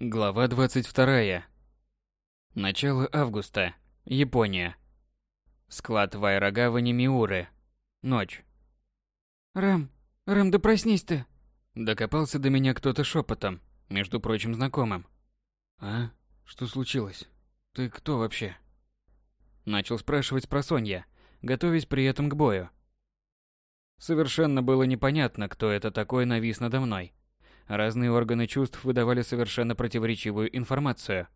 Глава 22. Начало августа. Япония. Склад в аэрогавани Миуры. Ночь. «Рэм, Рэм, да проснись ты!» Докопался до меня кто-то шепотом, между прочим знакомым. «А? Что случилось? Ты кто вообще?» Начал спрашивать про Сонья, готовясь при этом к бою. Совершенно было непонятно, кто это такой навис надо мной. Разные органы чувств выдавали совершенно противоречивую информацию.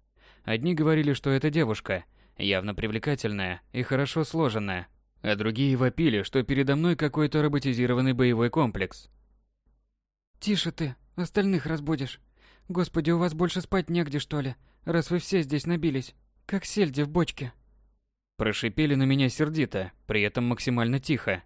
Одни говорили, что это девушка, явно привлекательная и хорошо сложенная, а другие вопили, что передо мной какой-то роботизированный боевой комплекс. «Тише ты, остальных разбудишь. Господи, у вас больше спать негде, что ли, раз вы все здесь набились, как сельди в бочке». Прошипели на меня сердито, при этом максимально тихо.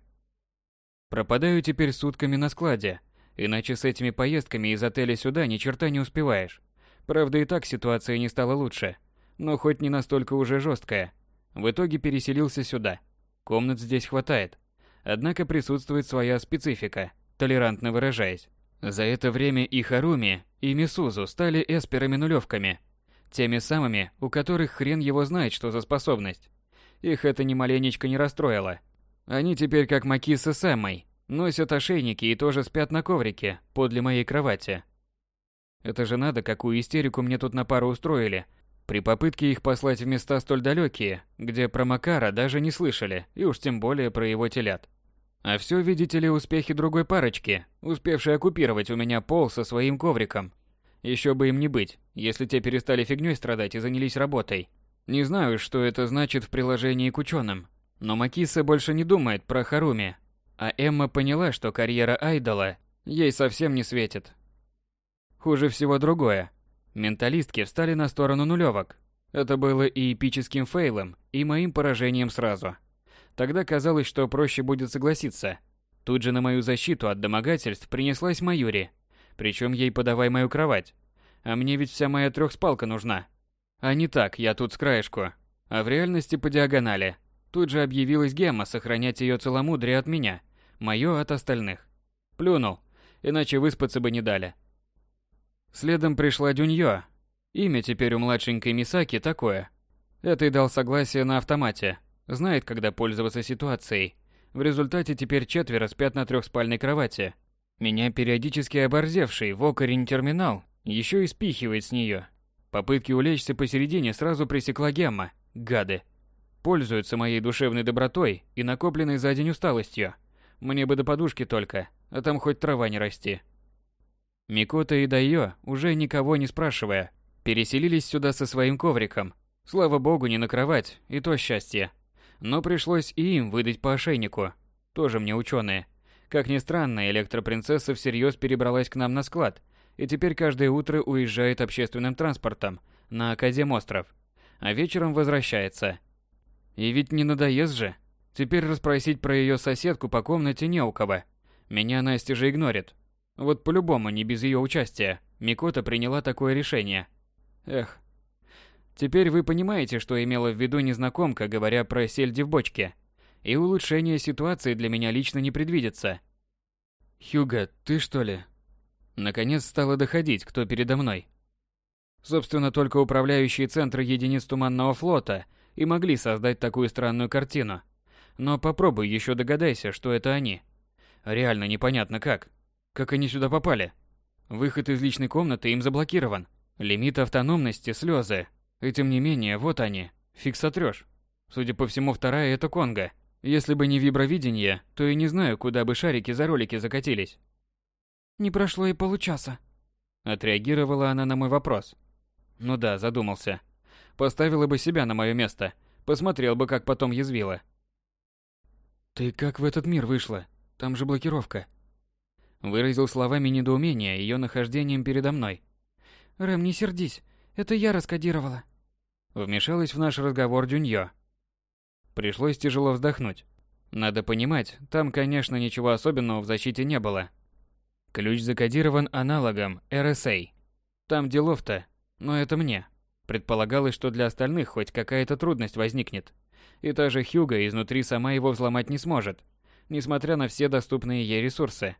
Пропадаю теперь сутками на складе, Иначе с этими поездками из отеля сюда ни черта не успеваешь. Правда, и так ситуация не стала лучше, но хоть не настолько уже жесткая. В итоге переселился сюда. Комнат здесь хватает. Однако присутствует своя специфика, толерантно выражаясь. За это время и Харуми, и Мисузу стали эсперами-нулевками. Теми самыми, у которых хрен его знает, что за способность. Их это ни маленечко не расстроило. Они теперь как Макиса с Эммой, Носят ошейники и тоже спят на коврике подле моей кровати. Это же надо, какую истерику мне тут на пару устроили. При попытке их послать в места столь далекие, где про Макара даже не слышали, и уж тем более про его телят. А все, видите ли, успехи другой парочки, успевшей оккупировать у меня пол со своим ковриком. Еще бы им не быть, если те перестали фигней страдать и занялись работой. Не знаю, что это значит в приложении к ученым, но Макиса больше не думает про Харуми, а Эмма поняла, что карьера айдола ей совсем не светит. Хуже всего другое. Менталистки встали на сторону нулевок. Это было и эпическим фейлом, и моим поражением сразу. Тогда казалось, что проще будет согласиться. Тут же на мою защиту от домогательств принеслась Маюри. Причем ей подавай мою кровать. А мне ведь вся моя трехспалка нужна. А не так, я тут с краешку. А в реальности по диагонали. Тут же объявилась Гемма сохранять ее целомудрие от меня мое от остальных. Плюнул, иначе выспаться бы не дали. Следом пришла Дюньё. Имя теперь у младшенькой Мисаки такое. Этой дал согласие на автомате. Знает, когда пользоваться ситуацией. В результате теперь четверо спят на трехспальной кровати. Меня периодически оборзевший в окорень терминал еще и спихивает с нее. Попытки улечься посередине сразу пресекла Гемма. Гады. Пользуются моей душевной добротой и накопленной за день усталостью. Мне бы до подушки только, а там хоть трава не расти. Микота и Дайо, уже никого не спрашивая, переселились сюда со своим ковриком. Слава богу, не на кровать, и то счастье. Но пришлось и им выдать по ошейнику. Тоже мне ученые. Как ни странно, электропринцесса всерьез перебралась к нам на склад, и теперь каждое утро уезжает общественным транспортом на Академ-остров, а вечером возвращается. И ведь не надоест же. Теперь расспросить про ее соседку по комнате не у кого. Меня Настя же игнорит. Вот по-любому не без ее участия. Микота приняла такое решение. Эх. Теперь вы понимаете, что имела в виду незнакомка, говоря про сельди в бочке. И улучшение ситуации для меня лично не предвидится. Хьюга, ты что ли? Наконец стало доходить, кто передо мной. Собственно, только управляющие центры единиц Туманного флота и могли создать такую странную картину – но попробуй еще догадайся, что это они. Реально непонятно как. Как они сюда попали? Выход из личной комнаты им заблокирован. Лимит автономности – слезы. И тем не менее, вот они. Фиг сотрешь. Судя по всему, вторая – это Конго. Если бы не вибровидение, то и не знаю, куда бы шарики за ролики закатились. «Не прошло и получаса», – отреагировала она на мой вопрос. Ну да, задумался. Поставила бы себя на мое место. Посмотрел бы, как потом язвила. «Ты как в этот мир вышла? Там же блокировка». Выразил словами недоумения ее нахождением передо мной. «Рэм, не сердись. Это я раскодировала». Вмешалась в наш разговор Дюньё. Пришлось тяжело вздохнуть. Надо понимать, там, конечно, ничего особенного в защите не было. Ключ закодирован аналогом RSA. Там делов-то, но это мне. Предполагалось, что для остальных хоть какая-то трудность возникнет и та же Хьюга изнутри сама его взломать не сможет, несмотря на все доступные ей ресурсы.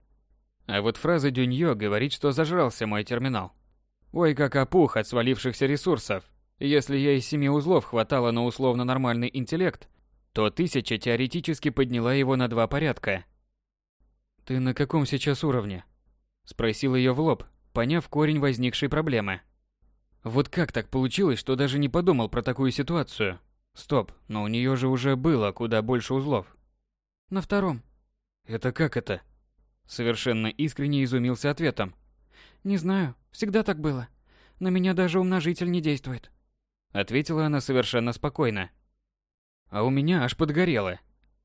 А вот фраза Дюньё говорит, что зажрался мой терминал. Ой, как опух от свалившихся ресурсов. Если я из семи узлов хватало на условно нормальный интеллект, то тысяча теоретически подняла его на два порядка. «Ты на каком сейчас уровне?» Спросил ее в лоб, поняв корень возникшей проблемы. Вот как так получилось, что даже не подумал про такую ситуацию? Стоп, но у нее же уже было куда больше узлов. На втором. Это как это? Совершенно искренне изумился ответом. Не знаю, всегда так было. На меня даже умножитель не действует. Ответила она совершенно спокойно. А у меня аж подгорело.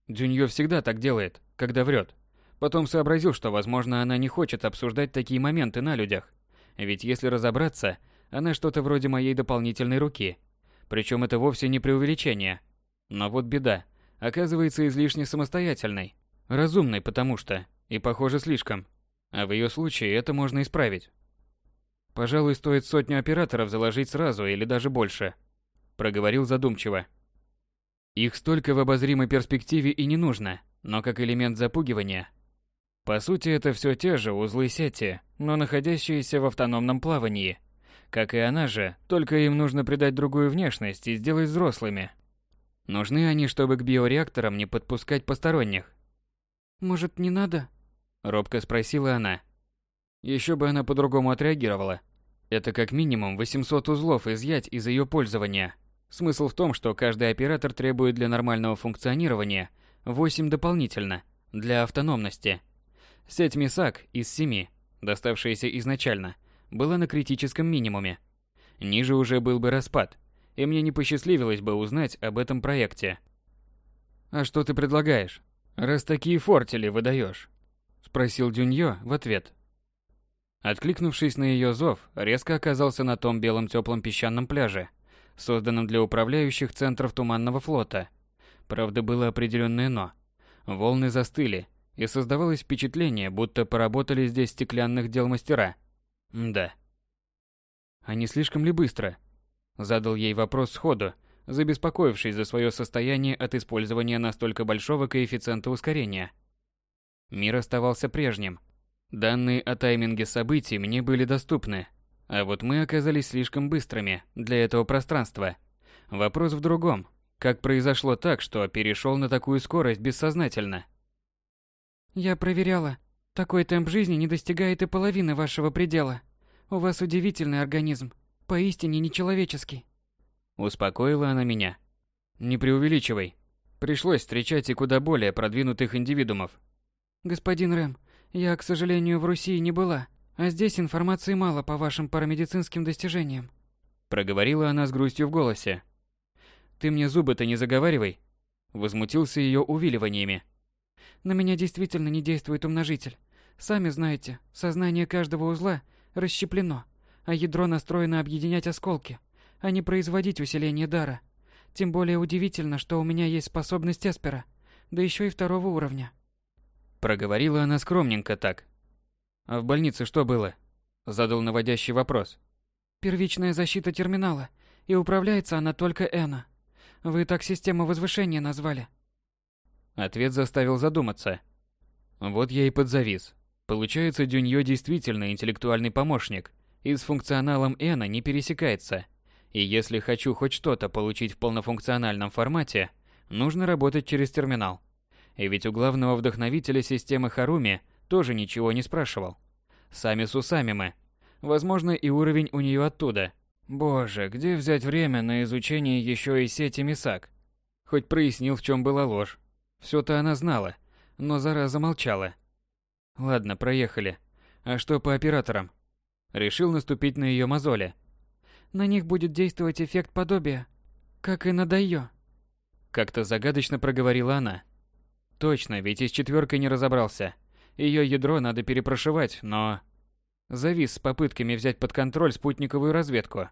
Дюньё всегда так делает, когда врет. Потом сообразил, что, возможно, она не хочет обсуждать такие моменты на людях. Ведь если разобраться, она что-то вроде моей дополнительной руки. Причем это вовсе не преувеличение. Но вот беда. Оказывается излишне самостоятельной. Разумной потому что. И похоже слишком. А в ее случае это можно исправить. Пожалуй, стоит сотню операторов заложить сразу или даже больше. Проговорил задумчиво. Их столько в обозримой перспективе и не нужно, но как элемент запугивания. По сути, это все те же узлы сети, но находящиеся в автономном плавании – как и она же, только им нужно придать другую внешность и сделать взрослыми. Нужны они, чтобы к биореакторам не подпускать посторонних. «Может, не надо?» – робко спросила она. Еще бы она по-другому отреагировала. Это как минимум 800 узлов изъять из ее пользования. Смысл в том, что каждый оператор требует для нормального функционирования 8 дополнительно, для автономности. Сеть МИСАК из 7, доставшаяся изначально, была на критическом минимуме. Ниже уже был бы распад, и мне не посчастливилось бы узнать об этом проекте. «А что ты предлагаешь, раз такие фортели выдаешь?» – спросил Дюньё в ответ. Откликнувшись на ее зов, резко оказался на том белом теплом песчаном пляже, созданном для управляющих центров Туманного флота. Правда, было определенное «но». Волны застыли, и создавалось впечатление, будто поработали здесь стеклянных дел мастера – да. А не слишком ли быстро? Задал ей вопрос сходу, забеспокоившись за свое состояние от использования настолько большого коэффициента ускорения. Мир оставался прежним. Данные о тайминге событий мне были доступны, а вот мы оказались слишком быстрыми для этого пространства. Вопрос в другом. Как произошло так, что перешел на такую скорость бессознательно? Я проверяла. Такой темп жизни не достигает и половины вашего предела. У вас удивительный организм, поистине нечеловеческий. Успокоила она меня. Не преувеличивай. Пришлось встречать и куда более продвинутых индивидуумов. Господин Рэм, я, к сожалению, в Руси не была, а здесь информации мало по вашим парамедицинским достижениям. Проговорила она с грустью в голосе. Ты мне зубы-то не заговаривай. Возмутился ее увиливаниями. На меня действительно не действует умножитель. Сами знаете, сознание каждого узла расщеплено, а ядро настроено объединять осколки, а не производить усиление дара. Тем более удивительно, что у меня есть способность Эспера, да еще и второго уровня. Проговорила она скромненько так. А в больнице что было? Задал наводящий вопрос. Первичная защита терминала, и управляется она только Эна. Вы так систему возвышения назвали. Ответ заставил задуматься. Вот я и подзавис. Получается, Дюньё действительно интеллектуальный помощник, и с функционалом Эна не пересекается. И если хочу хоть что-то получить в полнофункциональном формате, нужно работать через терминал. И ведь у главного вдохновителя системы Харуми тоже ничего не спрашивал. Сами с усами мы. Возможно, и уровень у нее оттуда. Боже, где взять время на изучение еще и сети Мисак? Хоть прояснил, в чем была ложь. Все-то она знала, но зараза молчала. Ладно, проехали. А что по операторам? Решил наступить на ее мозоли. На них будет действовать эффект подобия, как и на Дайо. Как-то загадочно проговорила она. Точно, ведь и с четверкой не разобрался. Ее ядро надо перепрошивать, но... Завис с попытками взять под контроль спутниковую разведку.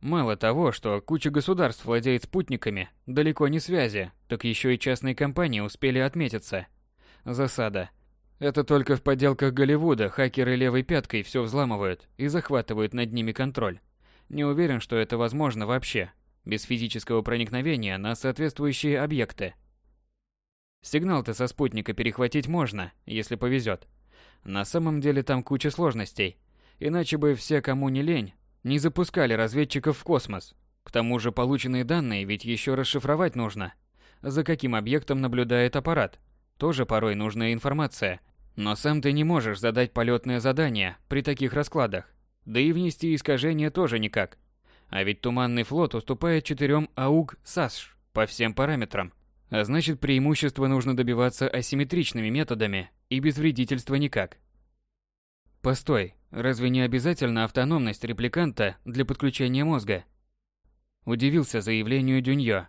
Мало того, что куча государств владеет спутниками, далеко не связи, так еще и частные компании успели отметиться. Засада. Это только в подделках Голливуда хакеры левой пяткой все взламывают и захватывают над ними контроль. Не уверен, что это возможно вообще, без физического проникновения на соответствующие объекты. Сигнал-то со спутника перехватить можно, если повезет. На самом деле там куча сложностей. Иначе бы все, кому не лень, Не запускали разведчиков в космос. К тому же полученные данные ведь еще расшифровать нужно. За каким объектом наблюдает аппарат? Тоже порой нужная информация. Но сам ты не можешь задать полетное задание при таких раскладах. Да и внести искажения тоже никак. А ведь Туманный флот уступает четырем АУГ САСШ по всем параметрам. А значит, преимущество нужно добиваться асимметричными методами и без вредительства никак. Постой, разве не обязательно автономность репликанта для подключения мозга? Удивился заявлению Дюньё.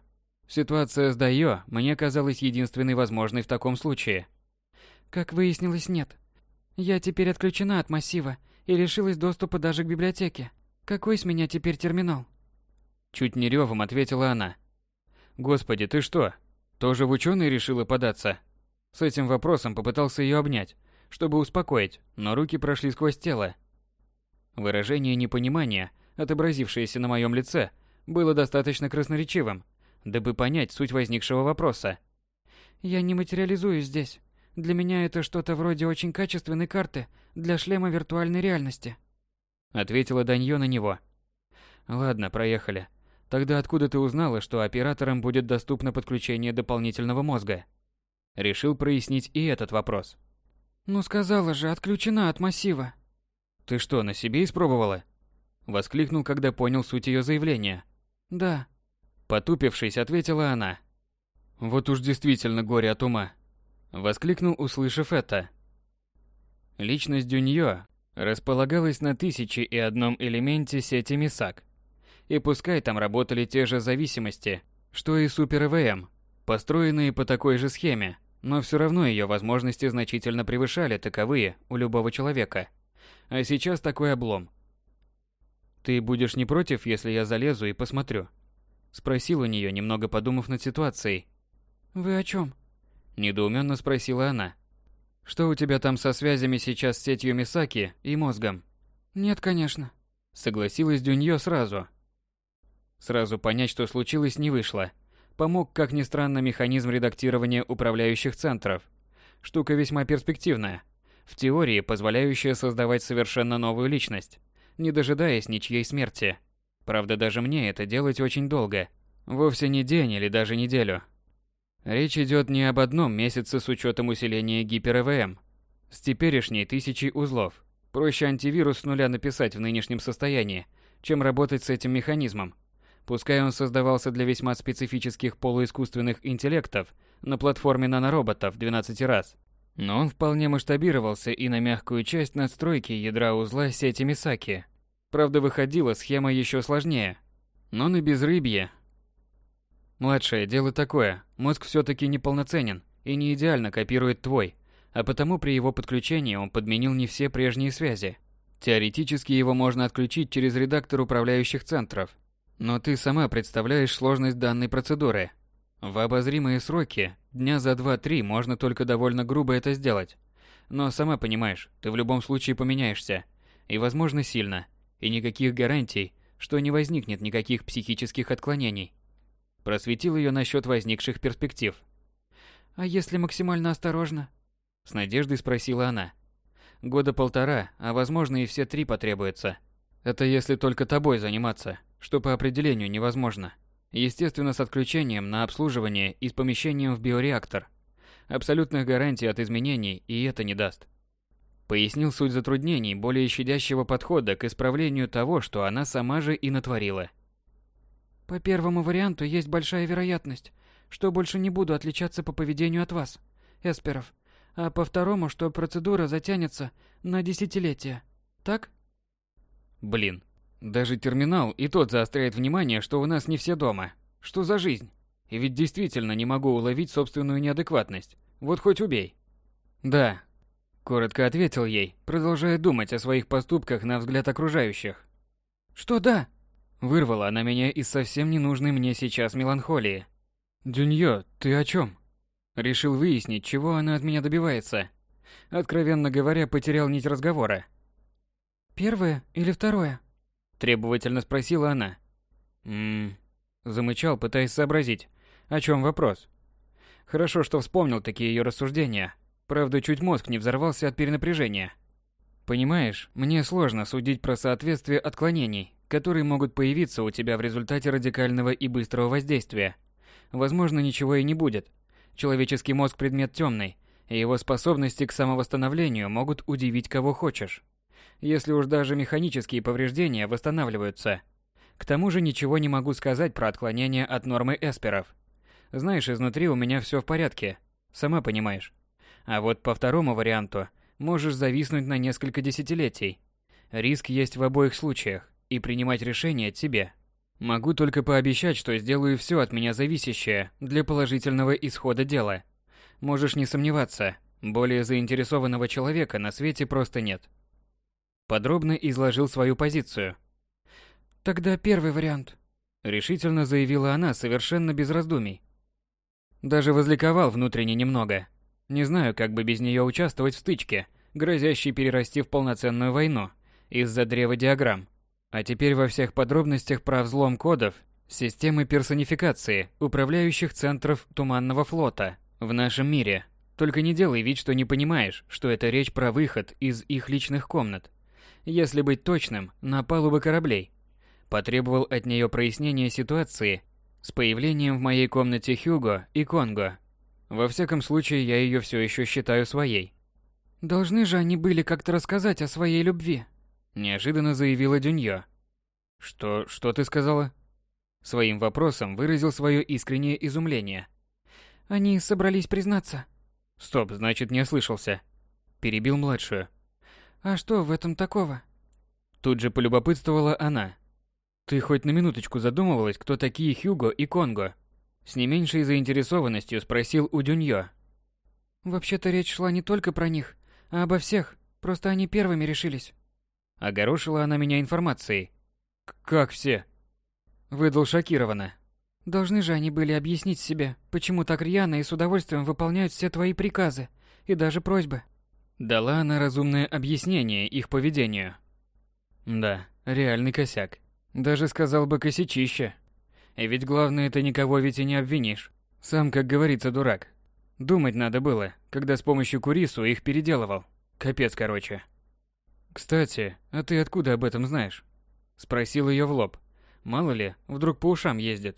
Ситуация с Дайо мне казалась единственной возможной в таком случае. Как выяснилось, нет. Я теперь отключена от массива и лишилась доступа даже к библиотеке. Какой с меня теперь терминал? Чуть не ревом ответила она. Господи, ты что, тоже в ученые решила податься? С этим вопросом попытался ее обнять, чтобы успокоить, но руки прошли сквозь тело. Выражение непонимания, отобразившееся на моем лице, было достаточно красноречивым, дабы понять суть возникшего вопроса. «Я не материализуюсь здесь. Для меня это что-то вроде очень качественной карты для шлема виртуальной реальности», — ответила Даньё на него. «Ладно, проехали. Тогда откуда ты узнала, что операторам будет доступно подключение дополнительного мозга?» Решил прояснить и этот вопрос. Ну сказала же, отключена от массива. Ты что, на себе испробовала? Воскликнул, когда понял суть ее заявления. Да. Потупившись, ответила она. Вот уж действительно горе от ума. Воскликнул, услышав это. Личность Дюньё располагалась на тысяче и одном элементе сети МИСАК. И пускай там работали те же зависимости, что и Супер ЭВМ, построенные по такой же схеме, но все равно ее возможности значительно превышали таковые у любого человека. А сейчас такой облом. «Ты будешь не против, если я залезу и посмотрю?» Спросил у нее, немного подумав над ситуацией. «Вы о чем? Недоуменно спросила она. «Что у тебя там со связями сейчас с сетью Мисаки и мозгом?» «Нет, конечно». Согласилась Дюньё сразу. Сразу понять, что случилось, не вышло помог, как ни странно, механизм редактирования управляющих центров. Штука весьма перспективная. В теории, позволяющая создавать совершенно новую личность, не дожидаясь ничьей смерти. Правда, даже мне это делать очень долго. Вовсе не день или даже неделю. Речь идет не об одном месяце с учетом усиления гипер-ЭВМ. С теперешней тысячи узлов. Проще антивирус с нуля написать в нынешнем состоянии, чем работать с этим механизмом. Пускай он создавался для весьма специфических полуискусственных интеллектов на платформе нанороботов 12 раз, но он вполне масштабировался и на мягкую часть надстройки ядра узла сети Мисаки. Правда, выходила схема еще сложнее. Но на безрыбье. Младшее дело такое, мозг все-таки неполноценен и не идеально копирует твой, а потому при его подключении он подменил не все прежние связи. Теоретически его можно отключить через редактор управляющих центров, но ты сама представляешь сложность данной процедуры. В обозримые сроки, дня за 2-3, можно только довольно грубо это сделать. Но сама понимаешь, ты в любом случае поменяешься. И, возможно, сильно. И никаких гарантий, что не возникнет никаких психических отклонений. Просветил ее насчет возникших перспектив. «А если максимально осторожно?» С надеждой спросила она. «Года полтора, а возможно и все три потребуется. Это если только тобой заниматься что по определению невозможно. Естественно, с отключением на обслуживание и с помещением в биореактор. Абсолютных гарантий от изменений и это не даст. Пояснил суть затруднений более щадящего подхода к исправлению того, что она сама же и натворила. По первому варианту есть большая вероятность, что больше не буду отличаться по поведению от вас, эсперов. А по второму, что процедура затянется на десятилетия. Так? Блин, даже терминал и тот заостряет внимание, что у нас не все дома. Что за жизнь? И ведь действительно не могу уловить собственную неадекватность. Вот хоть убей. Да. Коротко ответил ей, продолжая думать о своих поступках на взгляд окружающих. Что да? Вырвала она меня из совсем ненужной мне сейчас меланхолии. Дюньё, ты о чем? Решил выяснить, чего она от меня добивается. Откровенно говоря, потерял нить разговора. Первое или второе? Требовательно спросила она. «Ммм...» Замычал, пытаясь сообразить, о чем вопрос. Хорошо, что вспомнил такие ее рассуждения. Правда, чуть мозг не взорвался от перенапряжения. Понимаешь, мне сложно судить про соответствие отклонений, которые могут появиться у тебя в результате радикального и быстрого воздействия. Возможно, ничего и не будет. Человеческий мозг предмет темный, и его способности к самовосстановлению могут удивить кого хочешь. Если уж даже механические повреждения восстанавливаются. К тому же ничего не могу сказать про отклонение от нормы эсперов. Знаешь, изнутри у меня все в порядке, сама понимаешь. А вот по второму варианту можешь зависнуть на несколько десятилетий. Риск есть в обоих случаях, и принимать решение тебе. Могу только пообещать, что сделаю все от меня зависящее для положительного исхода дела. Можешь не сомневаться, более заинтересованного человека на свете просто нет. Подробно изложил свою позицию. Тогда первый вариант, решительно заявила она совершенно без раздумий. Даже возликовал внутренне немного. Не знаю, как бы без нее участвовать в стычке, грозящей перерасти в полноценную войну из-за древа диаграмм. А теперь во всех подробностях про взлом кодов системы персонификации управляющих центров Туманного флота в нашем мире. Только не делай вид, что не понимаешь, что это речь про выход из их личных комнат. Если быть точным, на палубы кораблей. Потребовал от нее прояснения ситуации с появлением в моей комнате Хьюго и Конго. Во всяком случае, я ее все еще считаю своей. Должны же они были как-то рассказать о своей любви. Неожиданно заявила Дюньё. Что, что ты сказала? Своим вопросом выразил свое искреннее изумление. Они собрались признаться. Стоп, значит, не ослышался. Перебил младшую. А что в этом такого? Тут же полюбопытствовала она. Ты хоть на минуточку задумывалась, кто такие Хьюго и Конго? С не меньшей заинтересованностью спросил у Дюньё. Вообще-то речь шла не только про них, а обо всех. Просто они первыми решились. Огорошила она меня информацией. «Как все?» Выдал шокированно. «Должны же они были объяснить себе, почему так рьяно и с удовольствием выполняют все твои приказы и даже просьбы». Дала она разумное объяснение их поведению. Да, реальный косяк. Даже сказал бы косячище. И ведь главное, ты никого ведь и не обвинишь. Сам, как говорится, дурак. Думать надо было, когда с помощью Курису их переделывал. Капец, короче. «Кстати, а ты откуда об этом знаешь?» Спросил ее в лоб. Мало ли, вдруг по ушам ездит.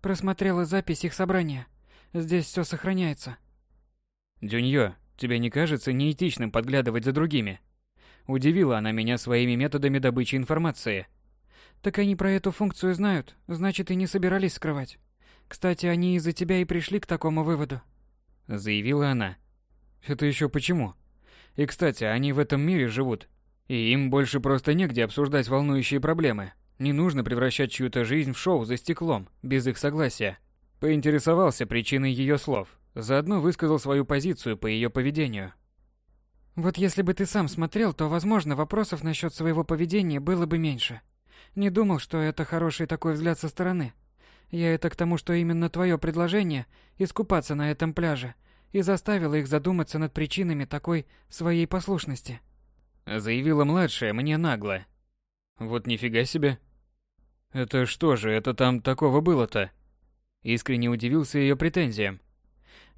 Просмотрела запись их собрания. Здесь все сохраняется. Дюньё, тебе не кажется неэтичным подглядывать за другими? Удивила она меня своими методами добычи информации. Так они про эту функцию знают, значит и не собирались скрывать. Кстати, они из-за тебя и пришли к такому выводу. Заявила она. Это еще почему? И, кстати, они в этом мире живут. И им больше просто негде обсуждать волнующие проблемы. Не нужно превращать чью-то жизнь в шоу за стеклом, без их согласия. Поинтересовался причиной ее слов. Заодно высказал свою позицию по ее поведению. Вот если бы ты сам смотрел, то, возможно, вопросов насчет своего поведения было бы меньше. Не думал, что это хороший такой взгляд со стороны. Я это к тому, что именно твое предложение искупаться на этом пляже и заставила их задуматься над причинами такой своей послушности. Заявила младшая мне нагло. Вот нифига себе. Это что же, это там такого было-то? Искренне удивился ее претензиям.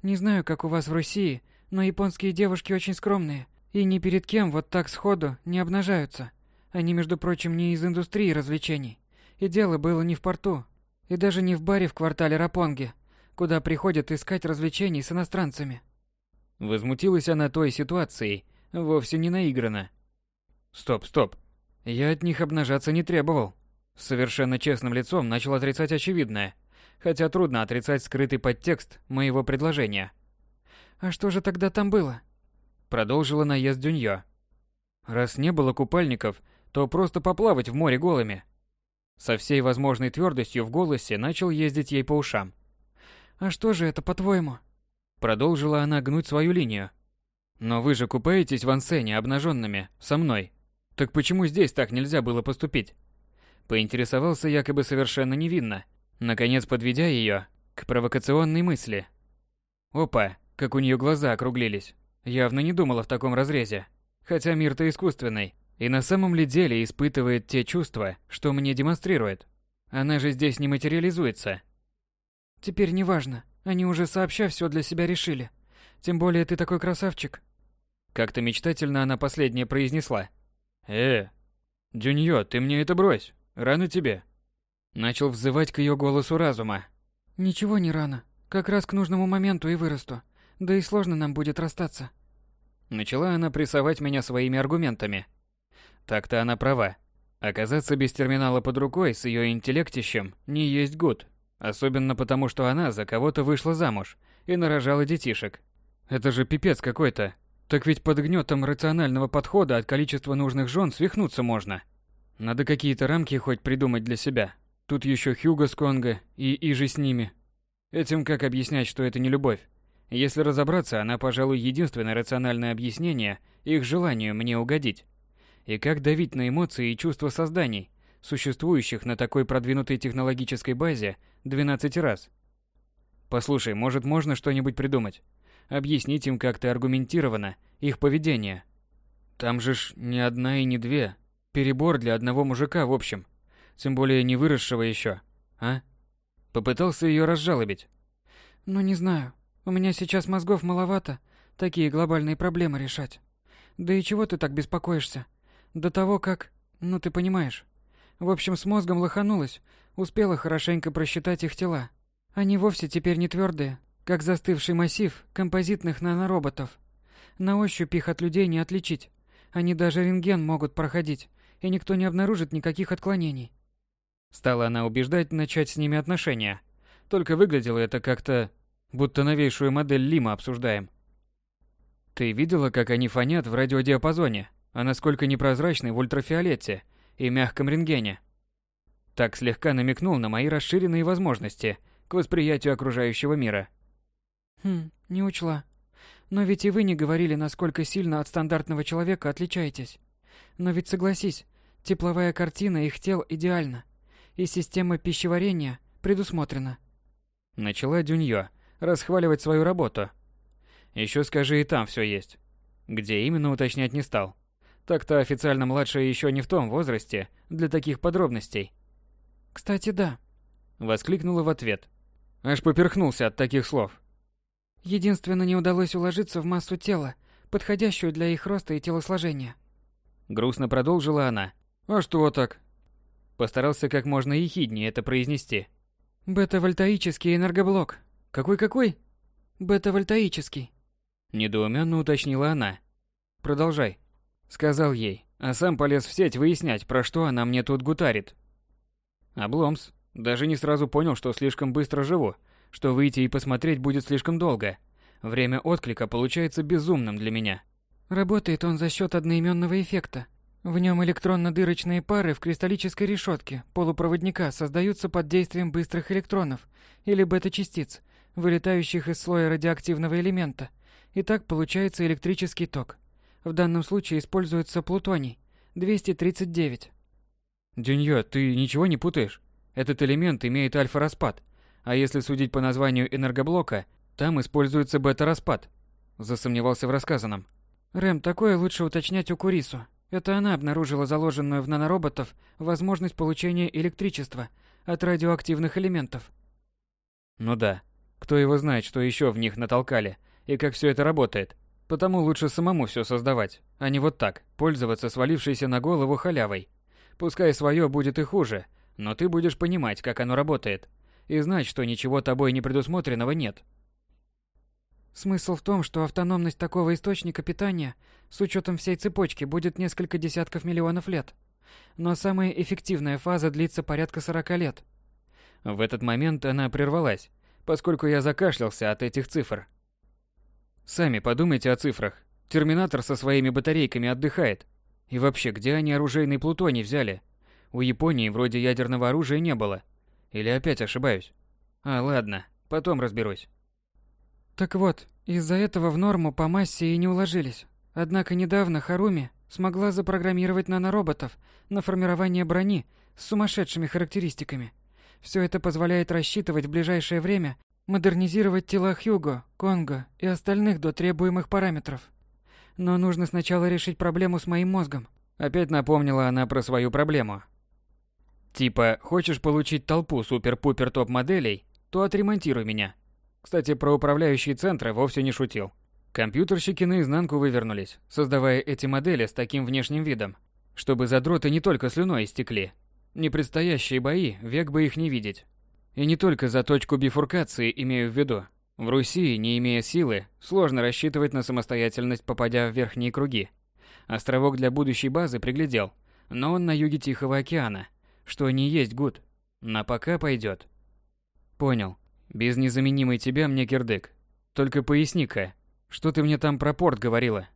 Не знаю, как у вас в России, но японские девушки очень скромные и ни перед кем вот так сходу не обнажаются. Они, между прочим, не из индустрии развлечений. И дело было не в порту, и даже не в баре в квартале Рапонги, куда приходят искать развлечений с иностранцами. Возмутилась она той ситуацией, вовсе не наигранно. Стоп, стоп. Я от них обнажаться не требовал. С совершенно честным лицом начал отрицать очевидное, хотя трудно отрицать скрытый подтекст моего предложения. А что же тогда там было? Продолжила наезд Дюньё. Раз не было купальников, то просто поплавать в море голыми. Со всей возможной твердостью в голосе начал ездить ей по ушам. «А что же это, по-твоему?» Продолжила она гнуть свою линию. «Но вы же купаетесь в ансене обнаженными, со мной. Так почему здесь так нельзя было поступить?» Поинтересовался якобы совершенно невинно, наконец подведя ее к провокационной мысли. Опа, как у нее глаза округлились. Явно не думала в таком разрезе. Хотя мир-то искусственный. И на самом ли деле испытывает те чувства, что мне демонстрирует. Она же здесь не материализуется. Теперь неважно. Они уже сообща все для себя решили. Тем более ты такой красавчик. Как-то мечтательно она последнее произнесла. Э, «Дюньё, ты мне это брось. Рано тебе». Начал взывать к ее голосу разума. «Ничего не рано. Как раз к нужному моменту и вырасту. Да и сложно нам будет расстаться». Начала она прессовать меня своими аргументами. Так-то она права. Оказаться без терминала под рукой с ее интеллектищем не есть гуд. Особенно потому, что она за кого-то вышла замуж и нарожала детишек. Это же пипец какой-то. Так ведь под гнетом рационального подхода от количества нужных жен свихнуться можно. Надо какие-то рамки хоть придумать для себя. Тут еще Хьюго с Конго и Ижи с ними. Этим как объяснять, что это не любовь? Если разобраться, она, пожалуй, единственное рациональное объяснение их желанию мне угодить. И как давить на эмоции и чувства созданий, существующих на такой продвинутой технологической базе 12 раз. Послушай, может, можно что-нибудь придумать? Объяснить им как-то аргументированно их поведение. Там же ж не одна и не две. Перебор для одного мужика, в общем. Тем более не выросшего еще. А? Попытался ее разжалобить. Ну, не знаю. У меня сейчас мозгов маловато. Такие глобальные проблемы решать. Да и чего ты так беспокоишься? До того, как... Ну, ты понимаешь. В общем, с мозгом лоханулась. Успела хорошенько просчитать их тела. Они вовсе теперь не твердые, как застывший массив композитных нанороботов. На ощупь их от людей не отличить. Они даже рентген могут проходить, и никто не обнаружит никаких отклонений. Стала она убеждать начать с ними отношения. Только выглядело это как-то, будто новейшую модель Лима обсуждаем. Ты видела, как они фонят в радиодиапазоне, а насколько непрозрачны в ультрафиолете и мягком рентгене? Так слегка намекнул на мои расширенные возможности к восприятию окружающего мира. Хм, не учла. Но ведь и вы не говорили, насколько сильно от стандартного человека отличаетесь. Но ведь согласись, тепловая картина их тел идеальна. И система пищеварения предусмотрена. Начала Дюньё расхваливать свою работу. Еще скажи, и там все есть. Где именно уточнять не стал. Так-то официально младшая еще не в том возрасте для таких подробностей. Кстати, да. Воскликнула в ответ. Аж поперхнулся от таких слов. Единственно не удалось уложиться в массу тела, подходящую для их роста и телосложения. Грустно продолжила она. А что так? Постарался как можно ехиднее это произнести. Бета-вольтаический энергоблок. Какой-какой? Бета-вольтаический. Недоуменно уточнила она. Продолжай. Сказал ей, а сам полез в сеть выяснять, про что она мне тут гутарит. Обломс. Даже не сразу понял, что слишком быстро живу, что выйти и посмотреть будет слишком долго. Время отклика получается безумным для меня. Работает он за счет одноименного эффекта. В нем электронно-дырочные пары в кристаллической решетке полупроводника создаются под действием быстрых электронов или бета-частиц, вылетающих из слоя радиоактивного элемента. И так получается электрический ток. В данном случае используется плутоний 239. Дюньё, ты ничего не путаешь? Этот элемент имеет альфа-распад, а если судить по названию энергоблока, там используется бета-распад. Засомневался в рассказанном. Рэм, такое лучше уточнять у Курису. Это она обнаружила заложенную в нанороботов возможность получения электричества от радиоактивных элементов. Ну да. Кто его знает, что еще в них натолкали и как все это работает. Потому лучше самому все создавать, а не вот так, пользоваться свалившейся на голову халявой. Пускай свое будет и хуже, но ты будешь понимать, как оно работает и знать, что ничего тобой не предусмотренного нет. Смысл в том, что автономность такого источника питания с учетом всей цепочки будет несколько десятков миллионов лет. Но самая эффективная фаза длится порядка 40 лет. В этот момент она прервалась, поскольку я закашлялся от этих цифр. Сами подумайте о цифрах. Терминатор со своими батарейками отдыхает. И вообще, где они оружейный плутоний взяли? У Японии вроде ядерного оружия не было. Или опять ошибаюсь? А, ладно, потом разберусь. Так вот, из-за этого в норму по массе и не уложились. Однако недавно Харуми смогла запрограммировать нанороботов на формирование брони с сумасшедшими характеристиками. Все это позволяет рассчитывать в ближайшее время модернизировать тела Хьюго, Конго и остальных до требуемых параметров. Но нужно сначала решить проблему с моим мозгом. Опять напомнила она про свою проблему. Типа, хочешь получить толпу супер-пупер топ-моделей, то отремонтируй меня. Кстати, про управляющие центры вовсе не шутил. Компьютерщики наизнанку вывернулись, создавая эти модели с таким внешним видом. Чтобы задроты не только слюной истекли. Непредстоящие бои, век бы их не видеть. И не только за точку бифуркации имею в виду. В Руси, не имея силы, сложно рассчитывать на самостоятельность, попадя в верхние круги. Островок для будущей базы приглядел, но он на юге Тихого океана, что не есть гуд. На пока пойдет. Понял. Без незаменимой тебя мне кирдык. Только поясни-ка, что ты мне там про порт говорила?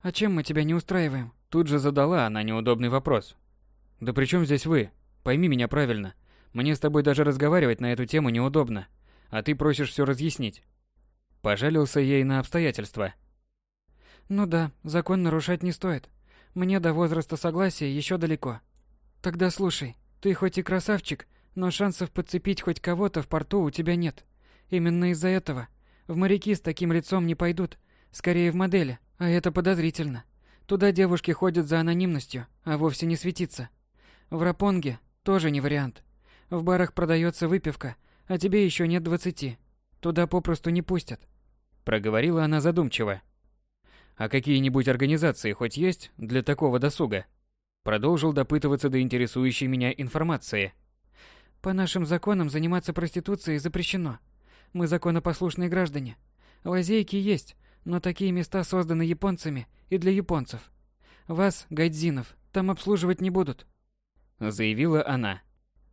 А чем мы тебя не устраиваем? Тут же задала она неудобный вопрос. Да при чем здесь вы? Пойми меня правильно. Мне с тобой даже разговаривать на эту тему неудобно а ты просишь все разъяснить. Пожалился ей на обстоятельства. Ну да, закон нарушать не стоит. Мне до возраста согласия еще далеко. Тогда слушай, ты хоть и красавчик, но шансов подцепить хоть кого-то в порту у тебя нет. Именно из-за этого. В моряки с таким лицом не пойдут, скорее в модели, а это подозрительно. Туда девушки ходят за анонимностью, а вовсе не светиться. В Рапонге тоже не вариант. В барах продается выпивка, а тебе еще нет двадцати. Туда попросту не пустят. Проговорила она задумчиво. А какие-нибудь организации хоть есть для такого досуга? Продолжил допытываться до интересующей меня информации. По нашим законам заниматься проституцией запрещено. Мы законопослушные граждане. Лазейки есть, но такие места созданы японцами и для японцев. Вас, гайдзинов, там обслуживать не будут. Заявила она.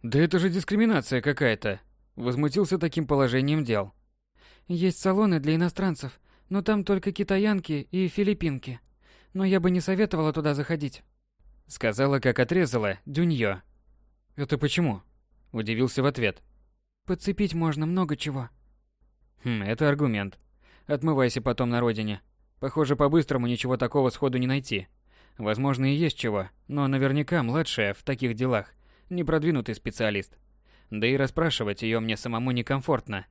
Да это же дискриминация какая-то. Возмутился таким положением дел. Есть салоны для иностранцев, но там только китаянки и филиппинки. Но я бы не советовала туда заходить. Сказала, как отрезала, Дюньё. Это почему? Удивился в ответ. Подцепить можно много чего. Хм, это аргумент. Отмывайся потом на родине. Похоже, по-быстрому ничего такого сходу не найти. Возможно, и есть чего, но наверняка младшая в таких делах не продвинутый специалист. Да и расспрашивать ее мне самому некомфортно.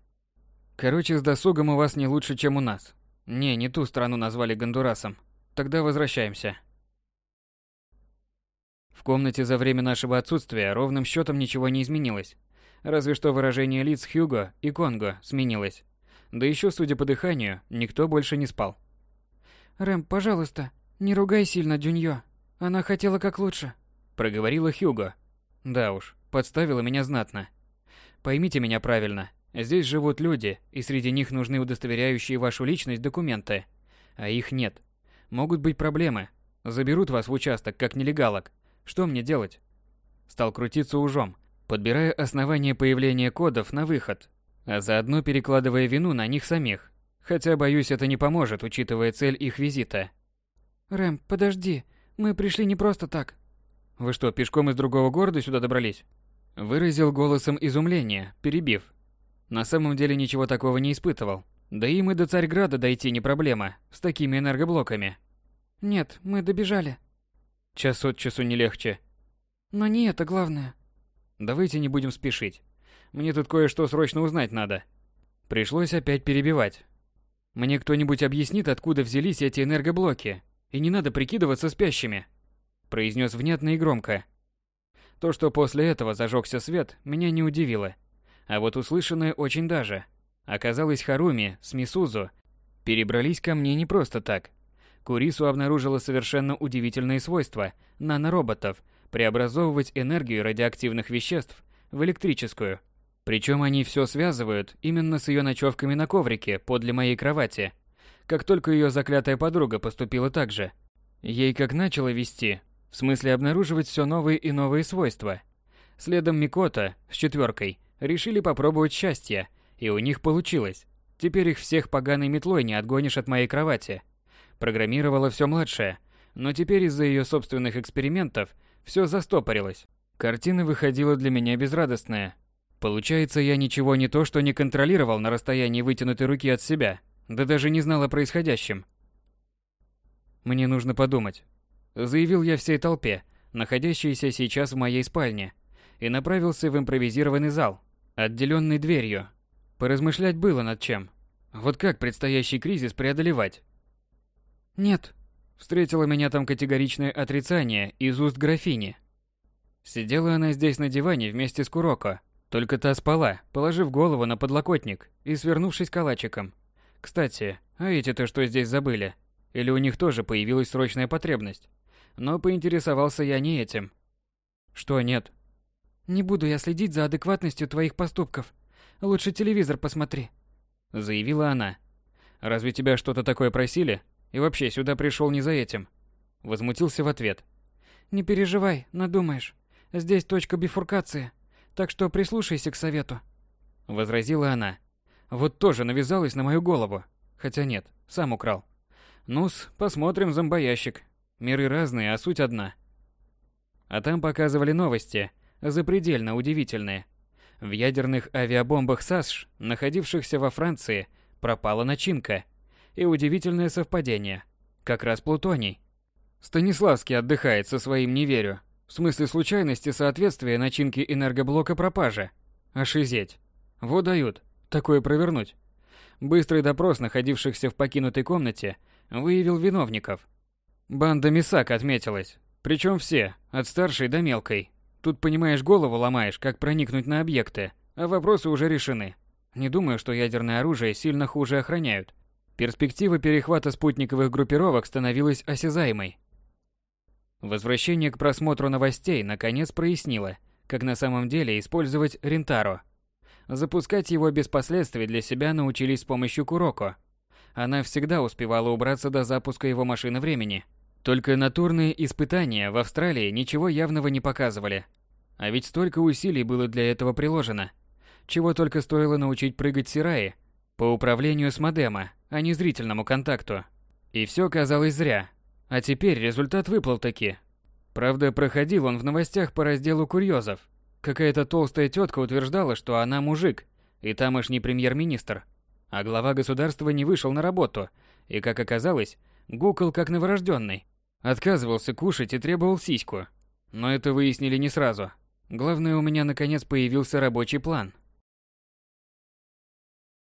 Короче, с досугом у вас не лучше, чем у нас. Не, не ту страну назвали Гондурасом. Тогда возвращаемся. В комнате за время нашего отсутствия ровным счетом ничего не изменилось. Разве что выражение лиц Хьюго и Конго сменилось. Да еще, судя по дыханию, никто больше не спал. «Рэм, пожалуйста, не ругай сильно Дюньё. Она хотела как лучше», — проговорила Хьюго. Да уж, подставила меня знатно. Поймите меня правильно. Здесь живут люди, и среди них нужны удостоверяющие вашу личность документы. А их нет. Могут быть проблемы. Заберут вас в участок, как нелегалок. Что мне делать? Стал крутиться ужом, подбирая основания появления кодов на выход, а заодно перекладывая вину на них самих. Хотя, боюсь, это не поможет, учитывая цель их визита. «Рэм, подожди. Мы пришли не просто так. Вы что, пешком из другого города сюда добрались? Выразил голосом изумления, перебив. На самом деле ничего такого не испытывал. Да и мы до Царьграда дойти не проблема, с такими энергоблоками. Нет, мы добежали. Час от часу не легче. Но не это главное. Давайте не будем спешить. Мне тут кое-что срочно узнать надо. Пришлось опять перебивать. Мне кто-нибудь объяснит, откуда взялись эти энергоблоки? И не надо прикидываться спящими произнес внятно и громко. То, что после этого зажегся свет, меня не удивило. А вот услышанное очень даже. Оказалось, Харуми с Мисузу перебрались ко мне не просто так. Курису обнаружила совершенно удивительные свойства нанороботов преобразовывать энергию радиоактивных веществ в электрическую. Причем они все связывают именно с ее ночевками на коврике подле моей кровати. Как только ее заклятая подруга поступила так же. Ей как начало вести, в смысле обнаруживать все новые и новые свойства. Следом Микота с четверкой решили попробовать счастье, и у них получилось. Теперь их всех поганой метлой не отгонишь от моей кровати. Программировала все младшая, но теперь из-за ее собственных экспериментов все застопорилось. Картина выходила для меня безрадостная. Получается, я ничего не то, что не контролировал на расстоянии вытянутой руки от себя, да даже не знал о происходящем. Мне нужно подумать, Заявил я всей толпе, находящейся сейчас в моей спальне, и направился в импровизированный зал, отделенный дверью. Поразмышлять было над чем. Вот как предстоящий кризис преодолевать? «Нет», — встретила меня там категоричное отрицание из уст графини. Сидела она здесь на диване вместе с Куроко, только та спала, положив голову на подлокотник и свернувшись калачиком. Кстати, а эти-то что здесь забыли? Или у них тоже появилась срочная потребность? Но поинтересовался я не этим. Что нет? Не буду я следить за адекватностью твоих поступков. Лучше телевизор посмотри, заявила она. Разве тебя что-то такое просили? И вообще сюда пришел не за этим. Возмутился в ответ. Не переживай, надумаешь. Здесь точка бифуркации, так что прислушайся к совету. Возразила она. Вот тоже навязалась на мою голову. Хотя нет, сам украл. Ну-с, посмотрим зомбоящик. Миры разные, а суть одна. А там показывали новости, запредельно удивительные. В ядерных авиабомбах САСШ, находившихся во Франции, пропала начинка. И удивительное совпадение. Как раз плутоний. Станиславский отдыхает со своим «не верю». В смысле случайности соответствия начинки энергоблока пропаже. Ошизеть. Вот дают. Такое провернуть. Быстрый допрос находившихся в покинутой комнате выявил виновников. Банда Мисак отметилась. Причем все, от старшей до мелкой. Тут, понимаешь, голову ломаешь, как проникнуть на объекты, а вопросы уже решены. Не думаю, что ядерное оружие сильно хуже охраняют. Перспектива перехвата спутниковых группировок становилась осязаемой. Возвращение к просмотру новостей наконец прояснило, как на самом деле использовать Рентаро. Запускать его без последствий для себя научились с помощью Куроко. Она всегда успевала убраться до запуска его машины времени. Только натурные испытания в Австралии ничего явного не показывали. А ведь столько усилий было для этого приложено. Чего только стоило научить прыгать Сираи по управлению с модема, а не зрительному контакту. И все казалось зря. А теперь результат выплыл таки. Правда, проходил он в новостях по разделу курьезов. Какая-то толстая тетка утверждала, что она мужик и тамошний премьер-министр. А глава государства не вышел на работу и, как оказалось, гукал как новорожденный. Отказывался кушать и требовал сиську. Но это выяснили не сразу. Главное, у меня наконец появился рабочий план –